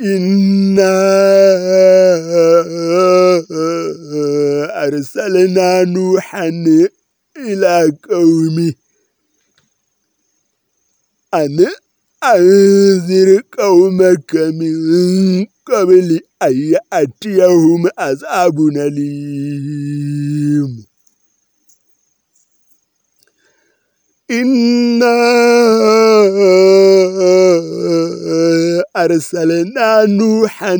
إنا أرسلنا نوحا إلى قومه أن أنذر قومك من قبل أن يأتيهم عذاب أليم إنا أرسلنا نوحا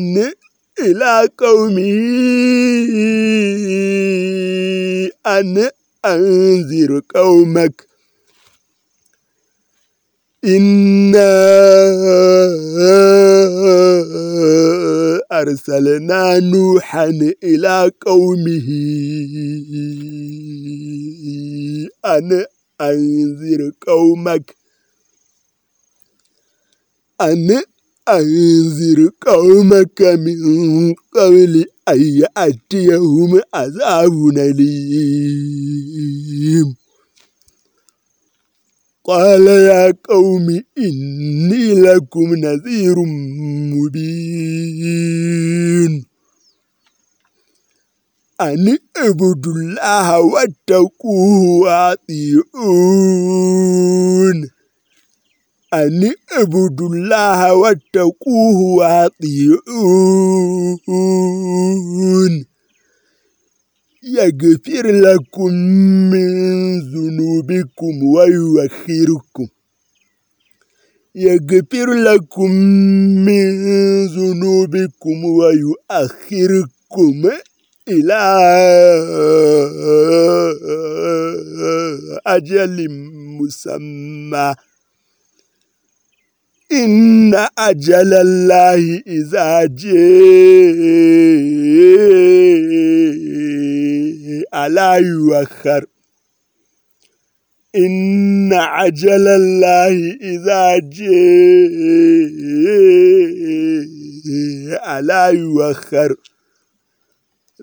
إلى قومه أن أنذر قومك. إنا أرسلنا نوحا إلى قومه أن أنذر قومك أن أنذر قومك من قبل أن يأتيهم عذاب أليم قال يا قوم إني لكم نذير مبين أن اعبدوا الله واتقوه واطيعون. أن اعبدوا الله واتقوه واطيعون. يغفر لكم من ذنوبكم ويؤخركم. يغفر لكم من ذنوبكم ويؤخركم. إلى أجل مسمى. إن أجل الله إذا جاء لا يؤخر. إن عجل الله إذا جاء لا يؤخر.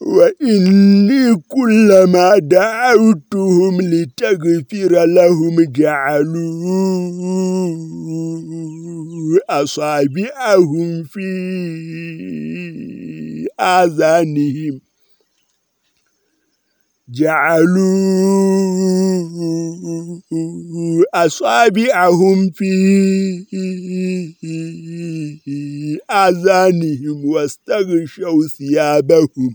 وإني كلما دعوتهم لتغفر لهم جعلوا أصابعهم في آذانهم. جعلوا أصابعهم في آذانهم واستغشوا ثيابهم.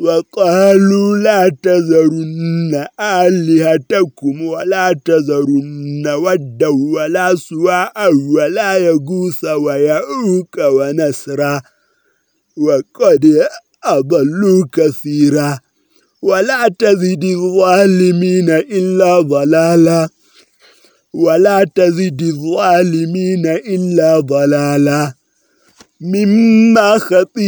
وقالوا لا تذرن آلهتكم ولا تذرن ودا ولا سواء ولا يغوث ويعوك ونسرا وقد أضلوا كثيرا ولا تزد الظالمين إلا ضلالا ولا تزد الظالمين إلا ضلالا مما خطيئاتهم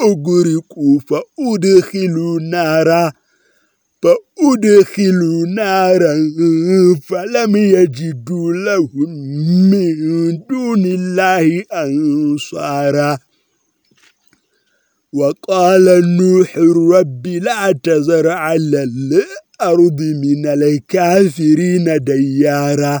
أغرقوا فأدخلوا نارا فأدخلوا نارا فلم يجدوا لهم من دون الله أنصارا. وقال نوح رب لا تزر على الأرض من الكافرين ديارا.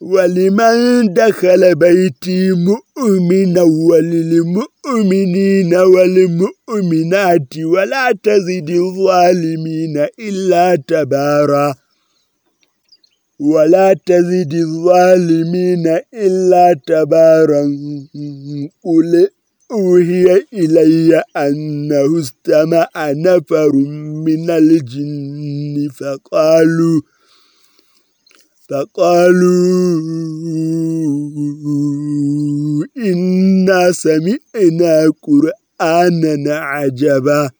ولمن دخل بيتي مؤمنا وللمؤمنين والمؤمنات ولا تزد الظالمين إلا تبارا. ولا تزد الظالمين إلا تبارا. قل أوهي إلي أنه استمع نفر من الجن فقالوا فقالوا إنا سمعنا قرآنا عجبا.